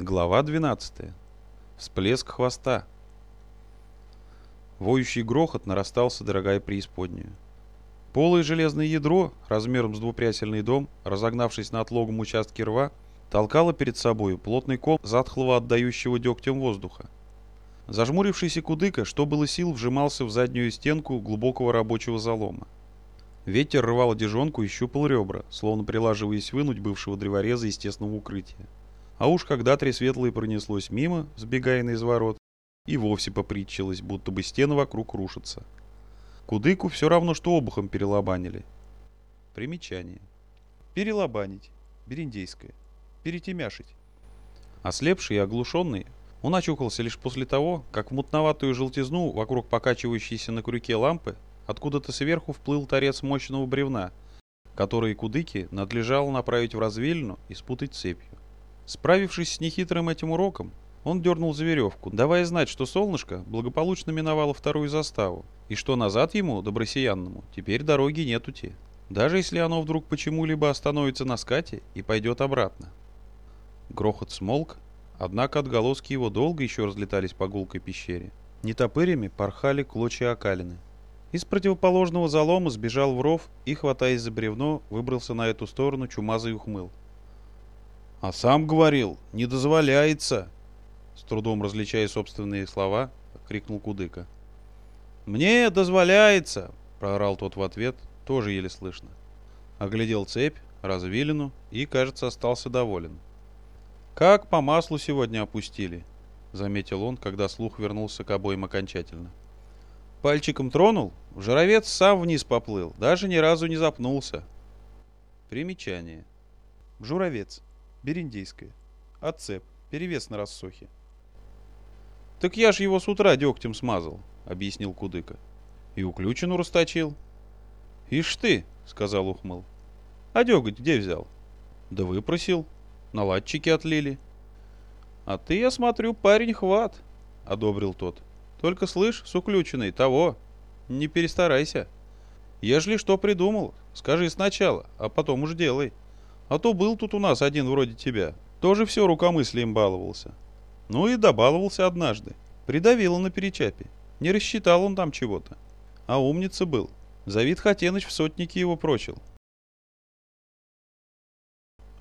Глава 12. Всплеск хвоста. Воющий грохот нарастал дорогая преисподнюю. Полое железное ядро, размером с двупрясельный дом, разогнавшись на отлогом участке рва, толкало перед собой плотный ком затхлого отдающего дегтем воздуха. Зажмурившийся кудыка, что было сил, вжимался в заднюю стенку глубокого рабочего залома. Ветер рвал одежонку и щупал ребра, словно прилаживаясь вынуть бывшего древореза из тесного укрытия. А уж когда три светлые пронеслось мимо, сбегая на изворот, и вовсе попритчилось, будто бы стены вокруг рушатся. Кудыку все равно, что обухом перелобанили. Примечание. Перелобанить. Бериндейское. Перетемяшить. Ослепший и оглушенный, он очухался лишь после того, как в мутноватую желтизну вокруг покачивающейся на крюке лампы откуда-то сверху вплыл торец мощного бревна, который Кудыки надлежало направить в развилину и спутать цепью. Справившись с нехитрым этим уроком, он дернул за веревку, давая знать, что солнышко благополучно миновало вторую заставу, и что назад ему, добросиянному, теперь дороги нет ути, даже если оно вдруг почему-либо остановится на скате и пойдет обратно. Грохот смолк, однако отголоски его долго еще разлетались по гулкой пещере. Нетопырями порхали клочья окалины. Из противоположного залома сбежал в ров и, хватаясь за бревно, выбрался на эту сторону чумазый ухмыл. А сам говорил, не дозволяется. С трудом различая собственные слова, крикнул Кудыка. Мне дозволяется, проорал тот в ответ, тоже еле слышно. Оглядел цепь, развилину и, кажется, остался доволен. Как по маслу сегодня опустили, заметил он, когда слух вернулся к обоим окончательно. Пальчиком тронул, жировец сам вниз поплыл, даже ни разу не запнулся. Примечание. Журовец. Бериндейская. Отцеп. Перевес на рассохе. «Так я ж его с утра дегтем смазал», — объяснил Кудыка. «И уключину расточил». «Ишь ты», — сказал Ухмыл. «А деготь где взял?» «Да выпросил. Наладчики отлили». «А ты, я смотрю, парень хват», — одобрил тот. «Только слышь, с уключенной, того, не перестарайся. Ежели что придумал, скажи сначала, а потом уж делай». А то был тут у нас один вроде тебя. Тоже все рукомыслием баловался. Ну и добаловался однажды. Придавило на перечапе. Не рассчитал он там чего-то. А умница был. Завид Хатеныч в сотнике его прочил.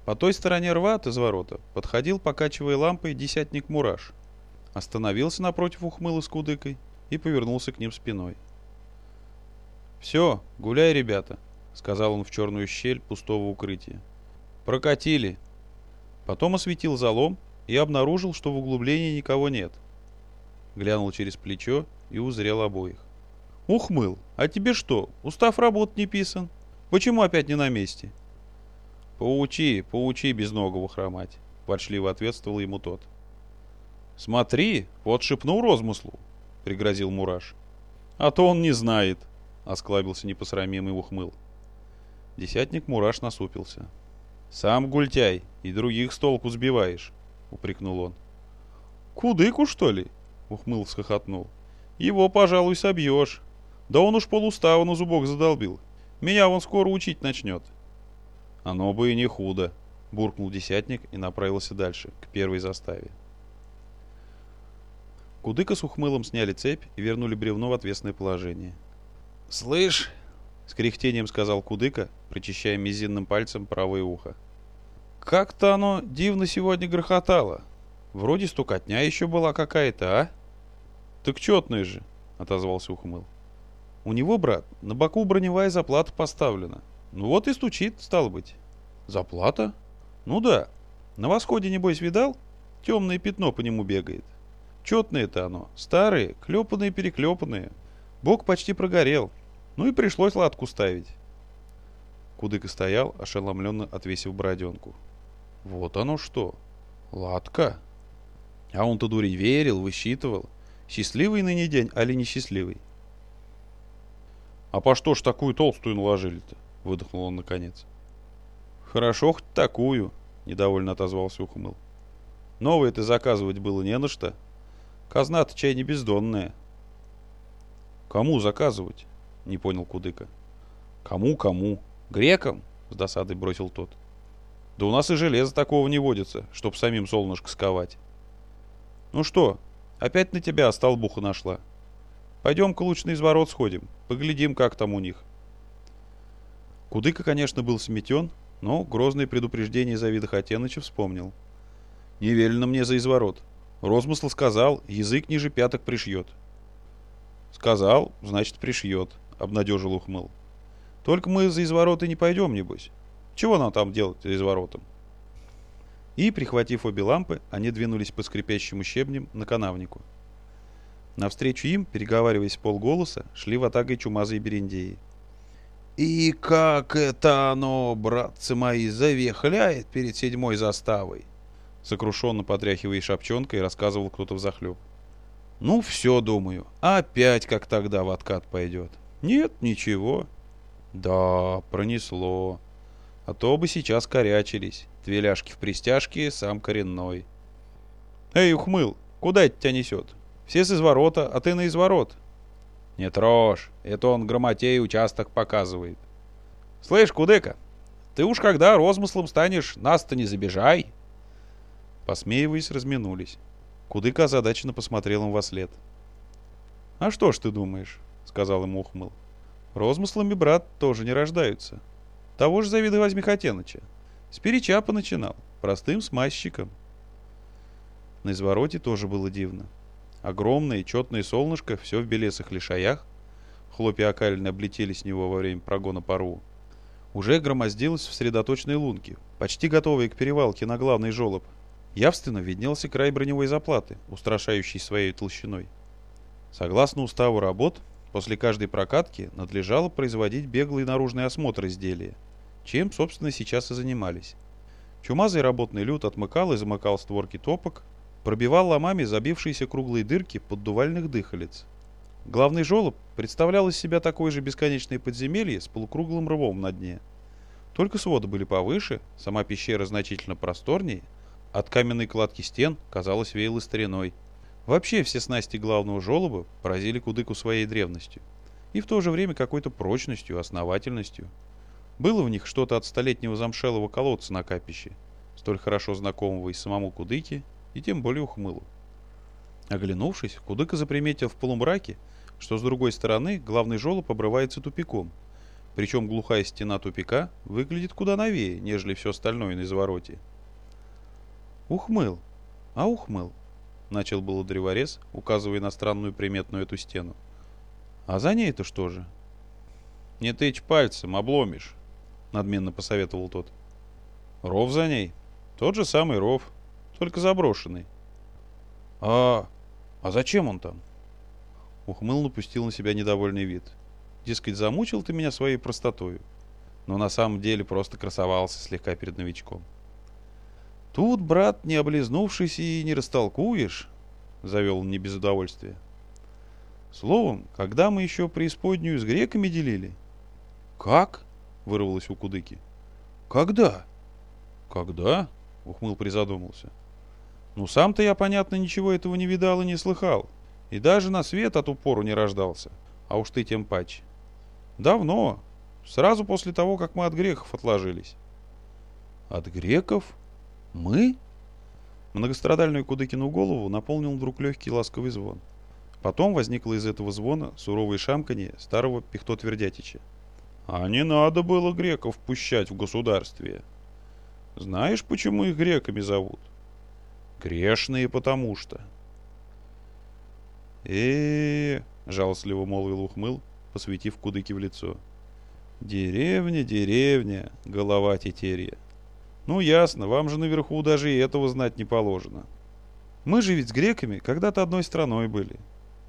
По той стороне рва от изворота подходил, покачивая лампой, десятник Мураш. Остановился напротив ухмыла с кудыкой и повернулся к ним спиной. «Все, гуляй, ребята», — сказал он в черную щель пустого укрытия. Прокатили. Потом осветил залом и обнаружил, что в углублении никого нет. Глянул через плечо и узрел обоих. «Ухмыл, а тебе что, устав работ не писан? Почему опять не на месте?» «Поучи, поучи безногого хромать», — ворчливо ответствовал ему тот. «Смотри, вот шепнул розмыслу», — пригрозил Мураш. «А то он не знает», — осклабился непосрамимый ухмыл. Десятник Мураш насупился. «Сам гультяй и других с толку сбиваешь», — упрекнул он. «Кудыку, что ли?» — ухмыл схохотнул. «Его, пожалуй, собьешь. Да он уж полустава на зубок задолбил. Меня он скоро учить начнет». «Оно бы и не худо», — буркнул десятник и направился дальше, к первой заставе. Кудыка с ухмылом сняли цепь и вернули бревно в отвесное положение. «Слышь, с кряхтением сказал Кудыка, прочищая мизинным пальцем правое ухо. Как-то оно дивно сегодня грохотало. Вроде стукотня еще была какая-то, а? Так четное же, отозвался Ухмыл. У него, брат, на боку броневая заплата поставлена. Ну вот и стучит, стал быть. Заплата? Ну да. На восходе, небось, видал? Темное пятно по нему бегает. Четное это оно. Старые, клепанные-переклепанные. Бок почти прогорел. Ну и пришлось латку ставить. Кудыка стоял, ошеломленно отвесив бороденку. Вот оно что. Латка. А он-то дурень верил, высчитывал. Счастливый ныне день, али несчастливый? А по что ж такую толстую наложили-то? Выдохнул он наконец. Хорошо хоть такую, недовольно отозвался Ухмыл. Новые-то заказывать было не на что. Казна-то чай не бездонная. Кому заказывать? Не понял Кудыка. Кому, кому? Грекам? С досадой бросил тот. Да у нас и железа такого не водится, чтоб самим солнышко сковать. Ну что, опять на тебя столбуха нашла. Пойдем-ка лучше на изворот сходим, поглядим, как там у них. Кудыка, конечно, был сметен, но грозное предупреждение Завида Хатеныча вспомнил. «Не велено мне за изворот. Розмысл сказал, язык ниже пяток пришьет». «Сказал, значит, пришьет», — обнадежил ухмыл. «Только мы за извороты не пойдем, небось. Чего нам там делать за изворотом?» И, прихватив обе лампы, они двинулись по скрипящим щебням на канавнику. Навстречу им, переговариваясь полголоса, шли ватагой чумазые берендеи. «И как это оно, братцы мои, завехляет перед седьмой заставой!» Сокрушенно потряхивая шапчонкой, рассказывал кто-то взахлеб. «Ну, все, думаю, опять как тогда в откат пойдет. Нет, ничего». «Да, пронесло. А то бы сейчас корячились. Две ляжки в пристяжке, сам коренной». «Эй, ухмыл, куда это тебя несет? Все с изворота, а ты на изворот». «Не трожь, это он грамотей участок показывает». «Слышь, Кудека, ты уж когда розмыслом станешь, нас-то не забежай». Посмеиваясь, разминулись. Кудыка озадаченно посмотрел им во след. «А что ж ты думаешь?» — сказал ему ухмыл. «Розмыслами, брат, тоже не рождаются. Того же завида возьми Хотеныча. С перечапа начинал, простым смазчиком». На извороте тоже было дивно. Огромное четное солнышко, все в белесых лишаях. Хлопья окалины облетели с него во время прогона пару. Уже громоздилось в средоточной лунке, почти готовой к перевалке на главный жолоб. Явственно виднелся край броневой заплаты, устрашающий своей толщиной. Согласно уставу работ, после каждой прокатки надлежало производить беглый наружный осмотр изделия, чем, собственно, сейчас и занимались. Чумазый работный люд отмыкал и замыкал створки топок, пробивал ломами забившиеся круглые дырки поддувальных дыхалец. Главный желоб представлял из себя такое же бесконечное подземелье с полукруглым рвом на дне. Только своды были повыше, сама пещера значительно просторнее, от каменной кладки стен, казалось, веяло стариной. Вообще все снасти главного желоба поразили кудыку своей древностью и в то же время какой-то прочностью, основательностью. Было в них что-то от столетнего замшелого колодца на капище, столь хорошо знакомого и самому кудыке, и тем более ухмылу. Оглянувшись, Кудыка заприметил в полумраке, что с другой стороны главный желоб обрывается тупиком. Причем глухая стена тупика выглядит куда новее, нежели все остальное на извороте. «Ухмыл! А ухмыл!» — начал было древорез, указывая на странную приметную эту стену. «А за ней-то что же?» «Не тычь пальцем, обломишь», — надменно посоветовал тот. «Ров за ней. Тот же самый ров, только заброшенный. А... а зачем он там? Ухмыл напустил на себя недовольный вид. Дескать, замучил ты меня своей простотою. Но на самом деле просто красовался слегка перед новичком. Тут, брат, не облизнувшись и не растолкуешь, завел он не без удовольствия. Словом, когда мы еще преисподнюю с греками делили? Как? Вырвалось у Кудыки. Когда? Когда? Ухмыл призадумался. Ну, сам-то я, понятно, ничего этого не видал и не слыхал. И даже на свет от упору не рождался. А уж ты тем паче. Давно. Сразу после того, как мы от греков отложились. От греков? Мы? Многострадальную Кудыкину голову наполнил вдруг легкий ласковый звон. Потом возникло из этого звона суровое шамканье старого Пихто-Твердятича. А не надо было греков пущать в государстве. Знаешь, почему их греками зовут? Грешные потому что. э, -э, -э жалостливо молвил ухмыл, посветив кудыки в лицо. «Деревня, деревня, голова тетерья. Ну, ясно, вам же наверху даже и этого знать не положено. Мы же ведь с греками когда-то одной страной были.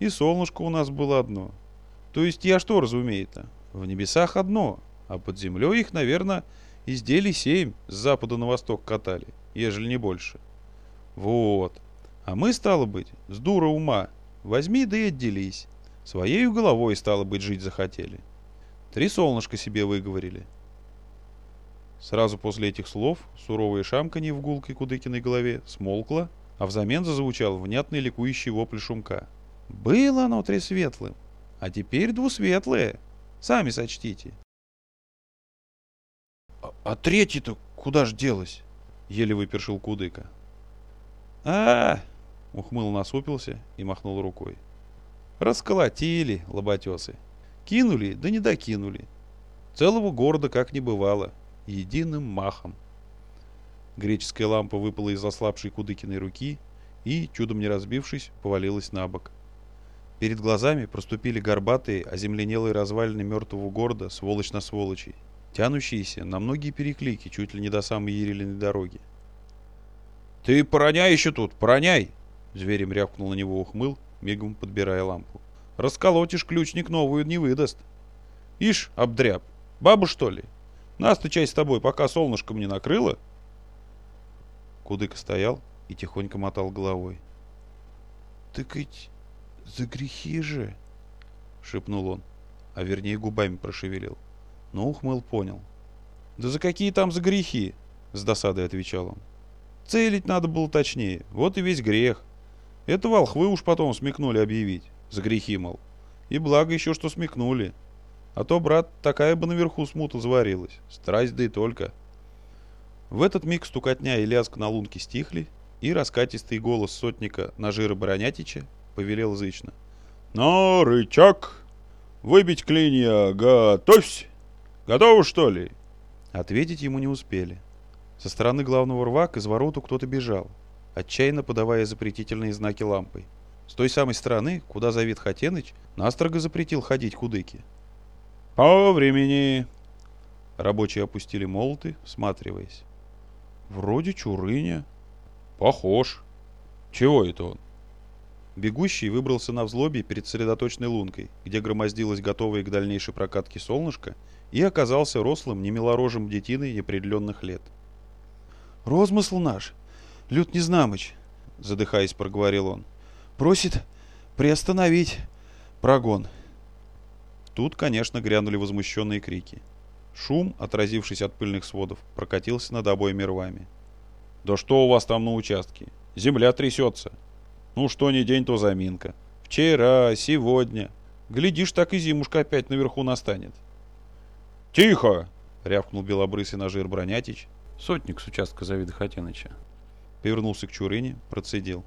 И солнышко у нас было одно. То есть я что разумею-то? В небесах одно, а под землей их, наверное, изделий семь с запада на восток катали, ежели не больше. Вот. А мы, стало быть, с дура ума, возьми да и отделись. Своей головой, стало быть, жить захотели. Три солнышка себе выговорили. Сразу после этих слов суровое шамканье в гулкой Кудыкиной голове смолкло, а взамен зазвучал внятный ликующий вопль шумка. «Было оно тресветлым, а теперь двусветлое. Сами сочтите». «А, а третий-то куда ж делась?» — еле выпершил Кудыка. а, ухмыл насупился и махнул рукой. «Расколотили, лоботесы. Кинули, да не докинули. Целого города как не бывало. Единым махом». Греческая лампа выпала из ослабшей Кудыкиной руки и, чудом не разбившись, повалилась на бок. Перед глазами проступили горбатые, оземленелые развалины мертвого города, сволочь на сволочи, тянущиеся на многие переклики, чуть ли не до самой Ерилиной дороги. «Ты пороняй еще тут, пороняй!» Зверем рявкнул на него ухмыл, мигом подбирая лампу. «Расколотишь, ключник новую не выдаст!» «Ишь, обдряб, баба что ли? Нас-то часть с тобой, пока солнышком не накрыло!» Кудыка стоял и тихонько мотал головой. «Так ведь «За грехи же!» — шепнул он, а вернее губами прошевелил. Но ухмыл понял. «Да за какие там за грехи?» — с досадой отвечал он. «Целить надо было точнее, вот и весь грех. Это волхвы уж потом смекнули объявить, за грехи, мол. И благо еще, что смекнули. А то, брат, такая бы наверху смута заварилась, страсть да и только». В этот миг стукотня и лязг на лунке стихли, и раскатистый голос сотника Нажира Баронятича повелел зычно. «На рычаг! Выбить клинья! Готовься! Готовы, что ли?» Ответить ему не успели. Со стороны главного рва к извороту кто-то бежал, отчаянно подавая запретительные знаки лампой. С той самой стороны, куда Завид Хатеныч настрого запретил ходить худыки. «По времени!» Рабочие опустили молоты, всматриваясь. «Вроде Чурыня». «Похож. Чего это он?» Бегущий выбрался на взлобье перед средоточной лункой, где громоздилось готовое к дальнейшей прокатке солнышко, и оказался рослым, немилорожим детиной неопределенных лет. «Розмысл наш, Люд Незнамыч», — задыхаясь, проговорил он, — «просит приостановить прогон». Тут, конечно, грянули возмущенные крики. Шум, отразившись от пыльных сводов, прокатился над обоими рвами. «Да что у вас там на участке? Земля трясется!» Ну, что ни день, то заминка. Вчера, сегодня. Глядишь, так и зимушка опять наверху настанет. «Тихо!» — рявкнул белобрысый нажир Бронятич, сотник с участка Завида Хатиныча. Повернулся к Чурыне, процедил.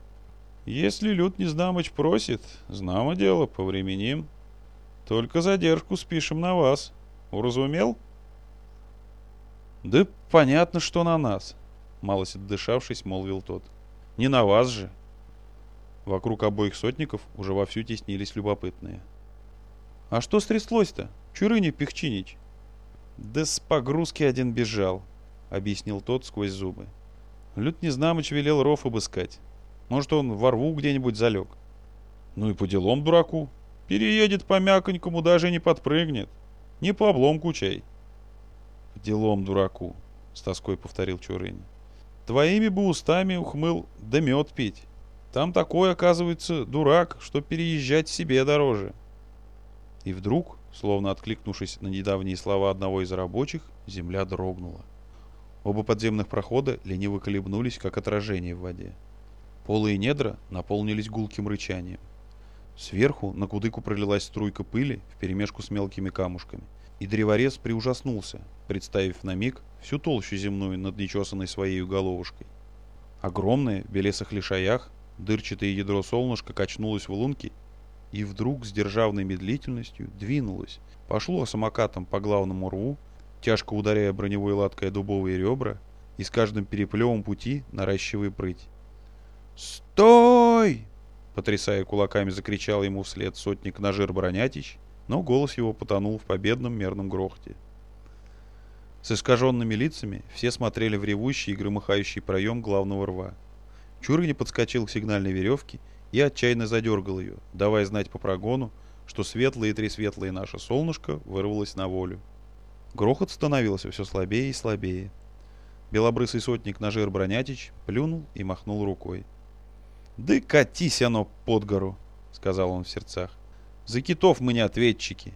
«Если Люд Незнамыч просит, знамо дело, повременим. Только задержку спишем на вас. Уразумел?» «Да понятно, что на нас», — малость отдышавшись, молвил тот. «Не на вас же. Вокруг обоих сотников уже вовсю теснились любопытные. «А что стряслось-то? Чурыня Пехчинич?» «Да с погрузки один бежал», — объяснил тот сквозь зубы. Люд Незнамыч велел ров обыскать. Может, он во рву где-нибудь залег. Ну и по делам дураку. Переедет по мяконькому, даже не подпрыгнет. Не по обломку чай. По делам дураку, с тоской повторил Чурыня. Твоими бы устами ухмыл да мед пить. Там такой, оказывается, дурак, что переезжать себе дороже. И вдруг, словно откликнувшись на недавние слова одного из рабочих, земля дрогнула. Оба подземных прохода лениво колебнулись, как отражение в воде. Полые недра наполнились гулким рычанием. Сверху на кудыку пролилась струйка пыли вперемешку с мелкими камушками, и древорез приужаснулся, представив на миг всю толщу земную над нечесанной своей головушкой. Огромные, в белесых лишаях, Дырчатое ядро солнышка качнулось в лунке и вдруг с державной медлительностью двинулось. Пошло самокатом по главному рву, тяжко ударяя броневой латкой дубовые ребра и с каждым переплевом пути наращивая прыть. «Стой!» — потрясая кулаками, закричал ему вслед сотник Нажир Бронятич, но голос его потонул в победном мерном грохоте. С искаженными лицами все смотрели в ревущий и громыхающий проем главного рва. Чурыня подскочил к сигнальной веревке и отчаянно задергал ее, давая знать по прогону, что светлое и тресветлое наше солнышко вырвалось на волю. Грохот становился все слабее и слабее. Белобрысый сотник Нажир Бронятич плюнул и махнул рукой. «Да катись оно под гору!» — сказал он в сердцах. «За китов мы не ответчики!»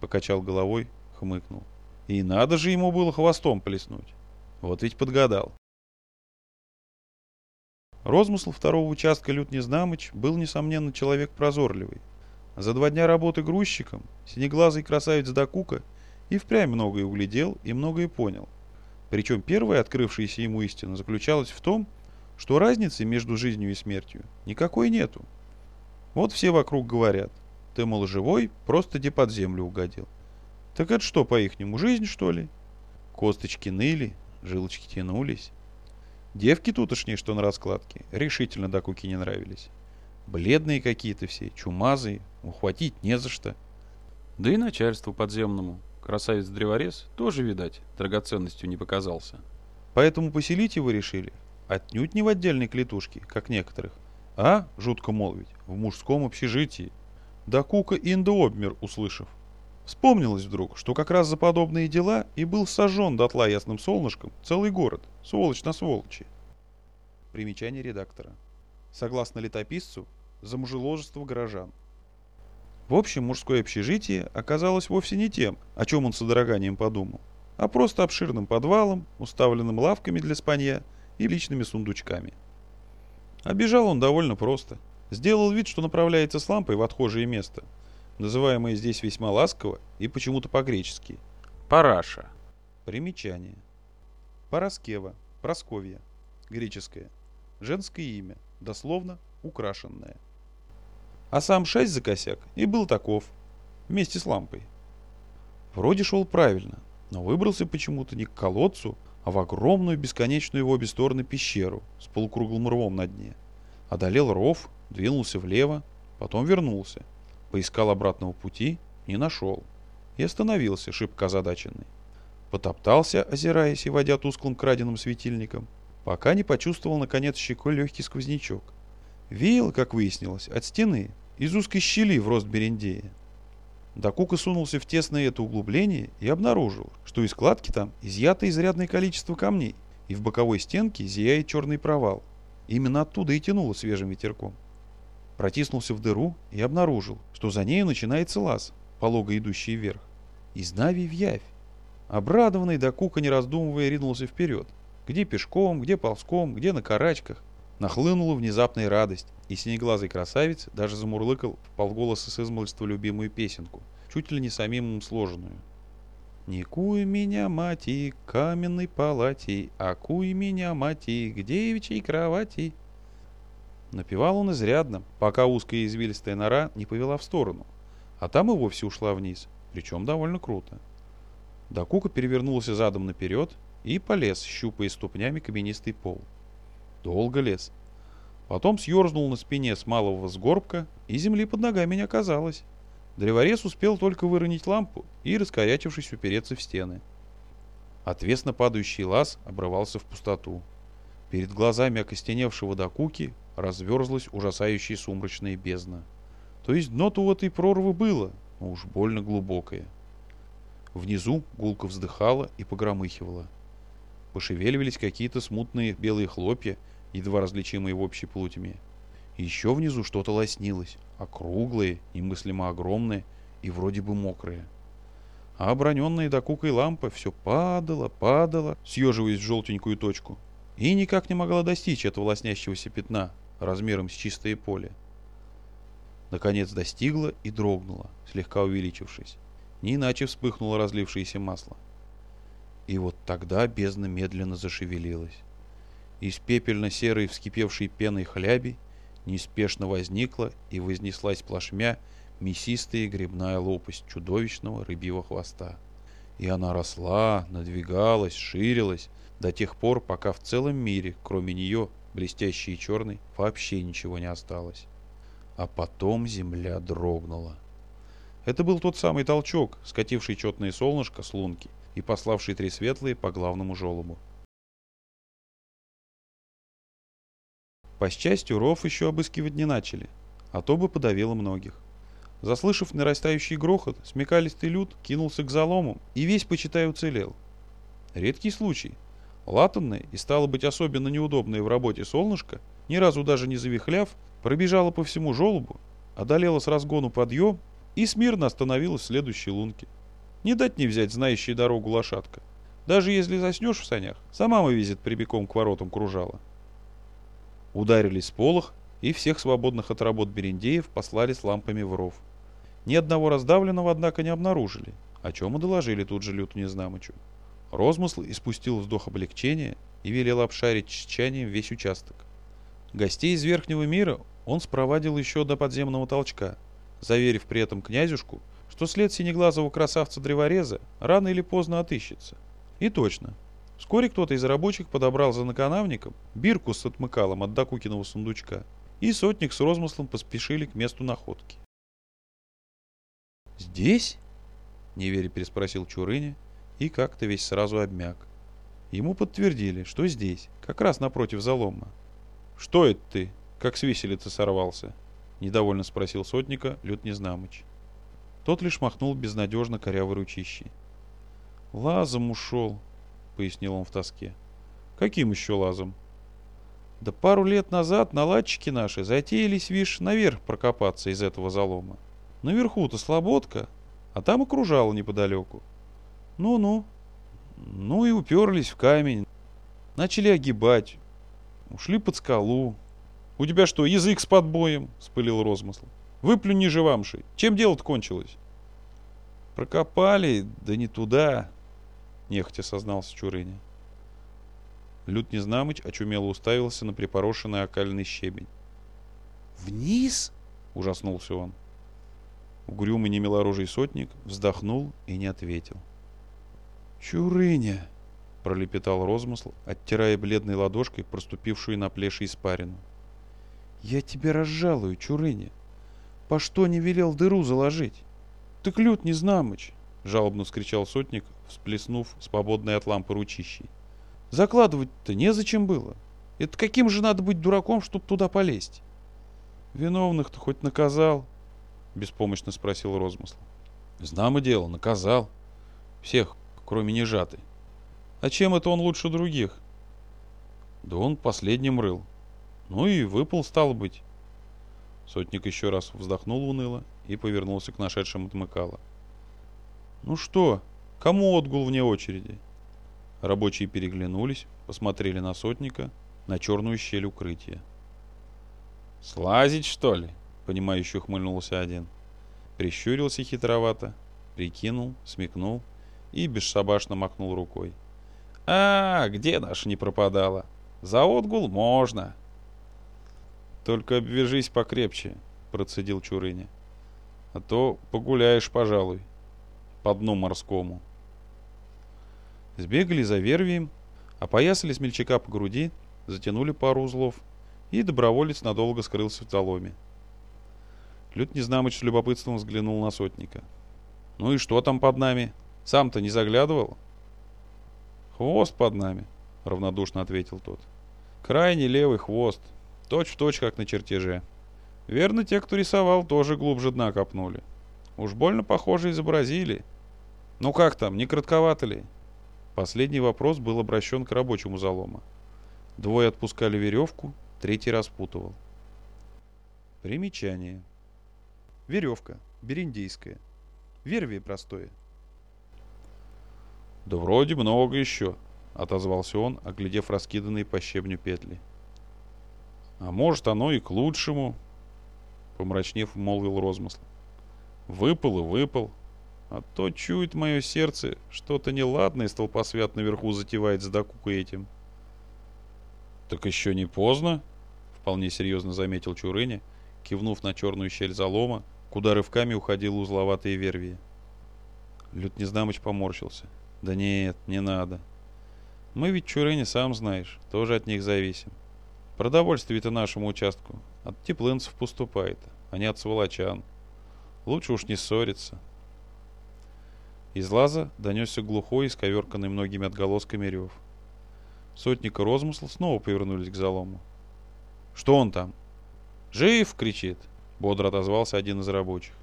Покачал головой, хмыкнул. «И надо же ему было хвостом плеснуть! Вот ведь подгадал!» Розмысл второго участка Лют Незнамыч был, несомненно, человек прозорливый. За два дня работы грузчиком синеглазый красавец Дакука и впрямь многое углядел и многое понял. Причем первая открывшаяся ему истина заключалась в том, что разницы между жизнью и смертью никакой нету. Вот все вокруг говорят, ты, мол, живой, просто где под землю угодил. Так это что, по-ихнему, жизнь, что ли? Косточки ныли, жилочки тянулись. Девки тутошние, что на раскладке, решительно до куки не нравились. Бледные какие-то все, чумазые, ухватить не за что. Да и начальству подземному. Красавец-древорез тоже, видать, драгоценностью не показался. Поэтому поселить его решили отнюдь не в отдельной клетушке, как некоторых, а, жутко молвить, в мужском общежитии. Да Кука Инда обмер, услышав. Вспомнилось вдруг, что как раз за подобные дела и был сожжен дотла ясным солнышком целый город, сволочь на сволочи. Примечание редактора. Согласно летописцу, за мужеложество горожан. В общем, мужское общежитие оказалось вовсе не тем, о чем он с содроганием подумал, а просто обширным подвалом, уставленным лавками для спанья и личными сундучками. Обежал он довольно просто. Сделал вид, что направляется с лампой в отхожее место, называемое здесь весьма ласково и почему-то по-гречески. Параша. Примечание. Параскева, Просковья, греческое. Женское имя, дословно украшенное. А сам шесть за косяк и был таков, вместе с лампой. Вроде шел правильно, но выбрался почему-то не к колодцу, а в огромную бесконечную в обе стороны пещеру с полукруглым рвом на дне. Одолел ров, двинулся влево, потом вернулся. Поискал обратного пути, не нашел. И остановился, шибко озадаченный. Потоптался, озираясь и водя тусклым краденым светильником, пока не почувствовал, наконец, щекой легкий сквознячок. Веял, как выяснилось, от стены, из узкой щели в рост Берендея. Дакука сунулся в тесное это углубление и обнаружил, что из кладки там изъято изрядное количество камней, и в боковой стенке зияет черный провал. Именно оттуда и тянуло свежим ветерком. Протиснулся в дыру и обнаружил, что за нею начинается лаз, полого идущий вверх. Из Нави в Явь. Обрадованный Дакука, не раздумывая, ринулся вперед. Где пешком, где ползком, где на карачках. Нахлынула внезапная радость, и синеглазый красавец даже замурлыкал в полголоса с измольства любимую песенку, чуть ли не самим им сложенную. «Не куй меня, мати, каменной палати, а куй меня, мати, к девичьей кровати». Напевал он изрядно, пока узкая извилистая нора не повела в сторону, а там и вовсе ушла вниз, причем довольно круто. Дакука перевернулся задом наперед и полез, щупая ступнями каменистый пол. Долго лез. Потом съерзнул на спине с малого сгорбка, и земли под ногами не оказалось. Древорез успел только выронить лампу и, раскорячившись, упереться в стены. Отвесно падающий лаз обрывался в пустоту. Перед глазами окостеневшего докуки разверзлась ужасающая сумрачная бездна. То есть дно-то у этой прорвы было, но уж больно глубокое. Внизу гулко вздыхала и погромыхивала. Пошевеливались какие-то смутные белые хлопья, едва различимые в общей полутьме. Еще внизу что-то лоснилось, округлое, немыслимо огромное и вроде бы мокрое. А оброненная докукой лампа все падала, падала, съеживаясь в желтенькую точку, и никак не могла достичь этого лоснящегося пятна размером с чистое поле. Наконец достигла и дрогнула, слегка увеличившись. Не иначе вспыхнуло разлившееся масло. И вот тогда бездна медленно зашевелилась. Из пепельно-серой вскипевшей пеной хляби неспешно возникла и вознеслась плашмя мясистая грибная лопасть чудовищного рыбьего хвоста. И она росла, надвигалась, ширилась до тех пор, пока в целом мире, кроме нее, блестящей и черной, вообще ничего не осталось. А потом земля дрогнула. Это был тот самый толчок, скативший четное солнышко с лунки и пославший три светлые по главному желобу. По счастью, ров еще обыскивать не начали, а то бы подавило многих. Заслышав нарастающий грохот, смекалистый люд кинулся к залому и весь, почитай, уцелел. Редкий случай. Латанное и стало быть особенно неудобное в работе солнышко, ни разу даже не завихляв, пробежало по всему желобу, одолело с разгону подъем и смирно остановилась в следующей лунке. Не дать не взять знающая дорогу лошадка. Даже если заснешь в санях, сама вывезет прибегом к воротам кружала. Ударились с полох, и всех свободных от работ берендеев послали с лампами в ров. Ни одного раздавленного, однако, не обнаружили, о чем и доложили тут же Люту Незнамычу. Розмысл испустил вздох облегчения и велел обшарить тщанием весь участок. Гостей из Верхнего мира он спровадил еще до подземного толчка, заверив при этом князюшку, что след синеглазого красавца-древореза рано или поздно отыщется. И точно. Вскоре кто-то из рабочих подобрал за наканавником бирку с отмыкалом от Докукиного сундучка, и сотник с розмыслом поспешили к месту находки. «Здесь?» — неверя переспросил Чурыня и как-то весь сразу обмяк. Ему подтвердили, что здесь, как раз напротив залома. «Что это ты, как с виселицы сорвался?» — недовольно спросил сотника Лют Незнамыч. Тот лишь махнул безнадежно корявой ручищей. «Лазом ушел», — пояснил он в тоске. «Каким еще лазом?» «Да пару лет назад наладчики наши затеялись, вишь, наверх прокопаться из этого залома. Наверху-то слободка, а там окружало неподалеку. Ну-ну. Ну и уперлись в камень. Начали огибать. Ушли под скалу. «У тебя что, язык с подбоем?» — спылил розмысл. «Выплюнь ниже вамши. Чем дело-то кончилось?» «Прокопали, да не туда», — нехотя сознался Чурыня. Люд Незнамыч очумело уставился на припорошенный окальный щебень. «Вниз?» — ужаснулся он. Угрюмый немилоружий сотник вздохнул и не ответил. «Чурыня!» — пролепетал розмысл, оттирая бледной ладошкой проступившую на плеше испарину. «Я тебя разжалую, Чурыня! По что не велел дыру заложить?» «Так лют не знамыч!» — жалобно вскричал сотник, всплеснув свободной от лампы ручищей. «Закладывать-то незачем было. Это каким же надо быть дураком, чтоб туда полезть?» «Виновных-то хоть наказал?» — беспомощно спросил Розмысл. «Знамо дело, наказал. Всех, кроме нежатой. А чем это он лучше других?» «Да он последним рыл. Ну и выпал, стало быть». Сотник еще раз вздохнул уныло и повернулся к нашедшему отмыкало. «Ну что, кому отгул вне очереди?» Рабочие переглянулись, посмотрели на сотника, на черную щель укрытия. «Слазить, что ли?» понимающе ухмыльнулся один. Прищурился хитровато, прикинул, смекнул и бесшабашно махнул рукой. «А, где наша не пропадала? За отгул можно!» «Только обвяжись покрепче», — процедил Чурыня. «А то погуляешь, пожалуй, по дну морскому». Сбегали за вервием, опоясали смельчака по груди, затянули пару узлов, и доброволец надолго скрылся в заломе. Люд Незнамыч с любопытством взглянул на сотника. «Ну и что там под нами? Сам-то не заглядывал?» «Хвост под нами», — равнодушно ответил тот. «Крайний левый хвост, точь в точь, как на чертеже. Верно, те, кто рисовал, тоже глубже дна копнули. Уж больно похоже изобразили. Ну как там, не кратковато ли?» Последний вопрос был обращен к рабочему залома. Двое отпускали веревку, третий распутывал. Примечание. Веревка. Бериндейская. Вервие простое. «Да вроде много еще», — отозвался он, оглядев раскиданные по щебню петли. «А может, оно и к лучшему», — помрачнев, молвил розмысл. «Выпал и выпал. А то чует мое сердце, что-то неладное столпосвят наверху затевает с докукой этим». «Так еще не поздно», — вполне серьезно заметил Чурыня, кивнув на черную щель залома, куда рывками уходил узловатые вервии. Люд Незнамыч поморщился. «Да нет, не надо. Мы ведь, Чурыни, сам знаешь, тоже от них зависим. Продовольствие-то нашему участку от теплынцев поступает, а не от сволочан. Лучше уж не ссориться». Из лаза донесся глухой, исковерканный многими отголосками рев. Сотник и розмысл снова повернулись к залому. «Что он там?» «Жив!» — кричит. Бодро отозвался один из рабочих.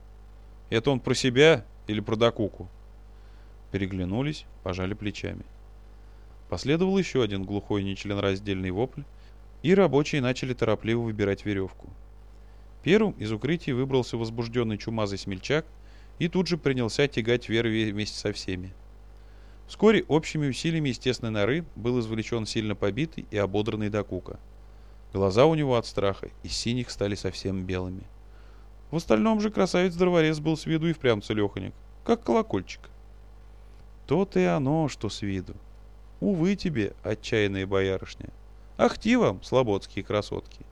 «Это он про себя или про докуку?» Переглянулись, пожали плечами. Последовал еще один глухой нечленораздельный вопль, и рабочие начали торопливо выбирать веревку. Первым из укрытий выбрался возбужденный чумазый смельчак и тут же принялся тягать верви вместе со всеми. Вскоре общими усилиями естественной норы был извлечен сильно побитый и ободранный докука. Глаза у него от страха из синих стали совсем белыми. В остальном же красавец-дроворез был с виду и впрямь целеханик, как колокольчик. То-то и оно, что с виду. Увы тебе, отчаянная боярышня. Ахти вам, слободские красотки.